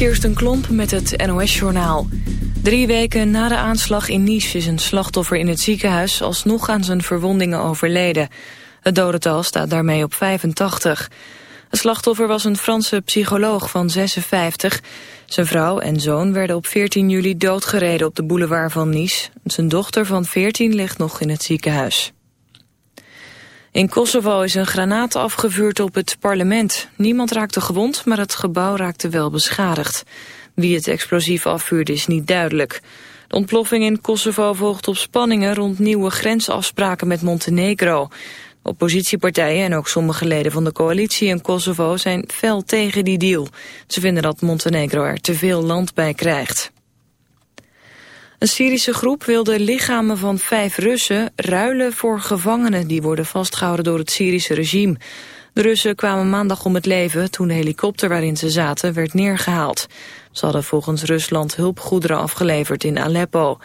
Kirsten Klomp met het NOS-journaal. Drie weken na de aanslag in Nice is een slachtoffer in het ziekenhuis... alsnog aan zijn verwondingen overleden. Het dodental staat daarmee op 85. Het slachtoffer was een Franse psycholoog van 56. Zijn vrouw en zoon werden op 14 juli doodgereden op de boulevard van Nice. Zijn dochter van 14 ligt nog in het ziekenhuis. In Kosovo is een granaat afgevuurd op het parlement. Niemand raakte gewond, maar het gebouw raakte wel beschadigd. Wie het explosief afvuurde is niet duidelijk. De ontploffing in Kosovo volgt op spanningen rond nieuwe grensafspraken met Montenegro. Oppositiepartijen en ook sommige leden van de coalitie in Kosovo zijn fel tegen die deal. Ze vinden dat Montenegro er te veel land bij krijgt. Een Syrische groep wil de lichamen van vijf Russen ruilen voor gevangenen die worden vastgehouden door het Syrische regime. De Russen kwamen maandag om het leven toen de helikopter waarin ze zaten werd neergehaald. Ze hadden volgens Rusland hulpgoederen afgeleverd in Aleppo.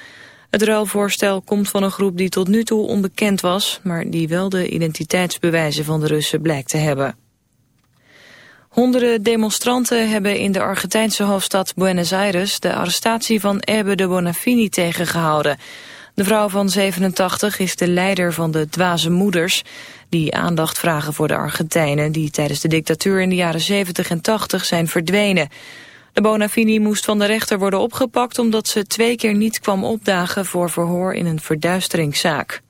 Het ruilvoorstel komt van een groep die tot nu toe onbekend was... maar die wel de identiteitsbewijzen van de Russen blijkt te hebben. Honderden demonstranten hebben in de Argentijnse hoofdstad Buenos Aires... de arrestatie van Ebbe de Bonafini tegengehouden. De vrouw van 87 is de leider van de Dwaze Moeders... die aandacht vragen voor de Argentijnen... die tijdens de dictatuur in de jaren 70 en 80 zijn verdwenen. De Bonafini moest van de rechter worden opgepakt... omdat ze twee keer niet kwam opdagen voor verhoor in een verduisteringszaak.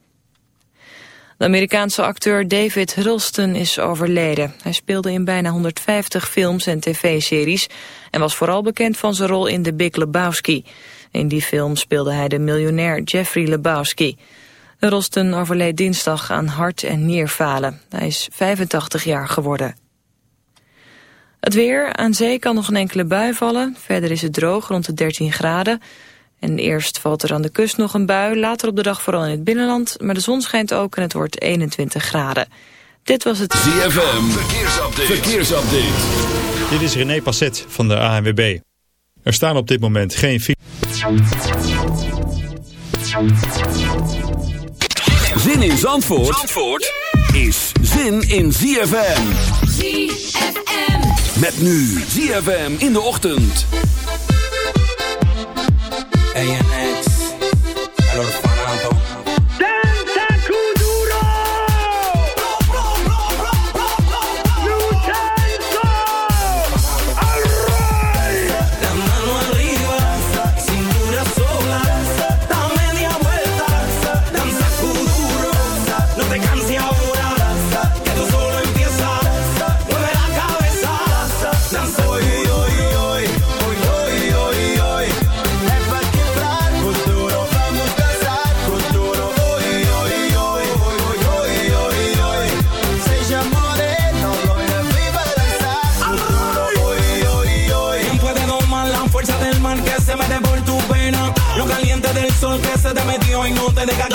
De Amerikaanse acteur David Huddleston is overleden. Hij speelde in bijna 150 films en tv-series... en was vooral bekend van zijn rol in The Big Lebowski. In die film speelde hij de miljonair Jeffrey Lebowski. Huddleston overleed dinsdag aan hart- en nierfalen. Hij is 85 jaar geworden. Het weer, aan zee kan nog een enkele bui vallen. Verder is het droog, rond de 13 graden... En eerst valt er aan de kust nog een bui, later op de dag vooral in het binnenland. Maar de zon schijnt ook en het wordt 21 graden. Dit was het ZFM, verkeersupdate. verkeersupdate. Dit is René Passet van de ANWB. Er staan op dit moment geen... Zin in Zandvoort, Zandvoort is zin in ZFM. ZFM. Met nu ZFM in de ochtend. ANX, metió y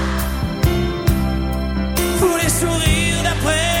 les sourires d'après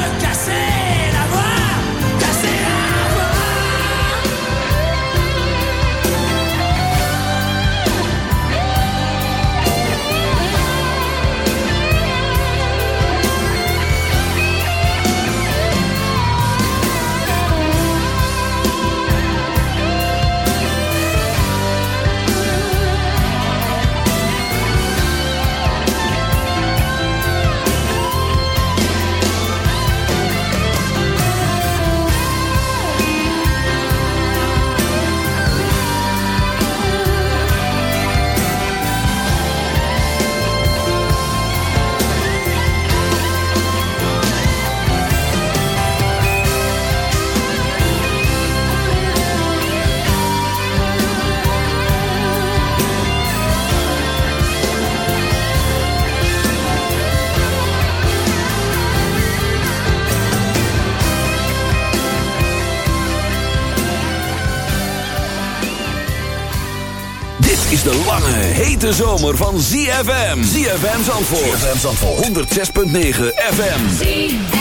hete zomer van ZFM. ZFM Zandvoort. ZFM Zandvoort. 106.9 FM. ZFM.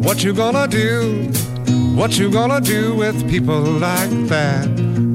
What you gonna do? What you gonna do with people like that?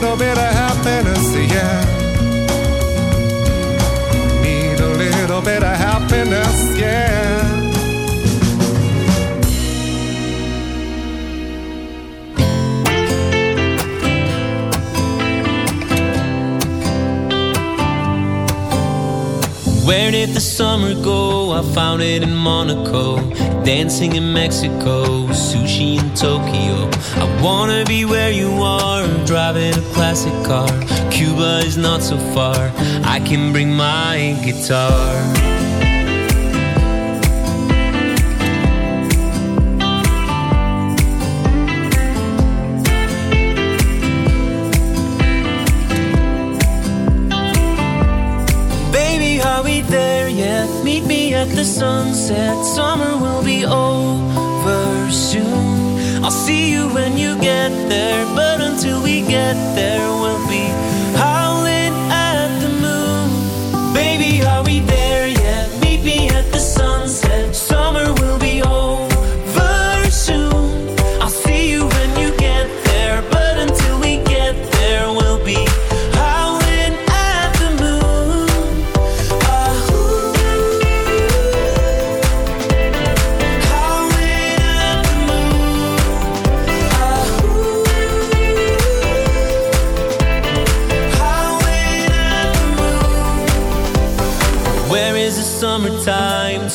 Little bit of happiness, yeah. Need a little bit of happiness, yeah. Where did the summer go? I found it in Monaco, dancing in Mexico, sushi in Tokyo. I wanna be where you are, driving a classic car. Cuba is not so far, I can bring my guitar. Baby, are we there yet? Meet me at the sunset. Summer will be over soon. See you when you get there, but until we get there,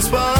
spot.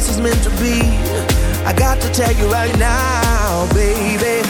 This is meant to be. I got to tell you right now, baby.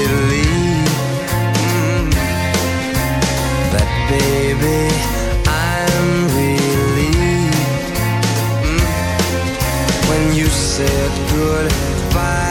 said goodbye.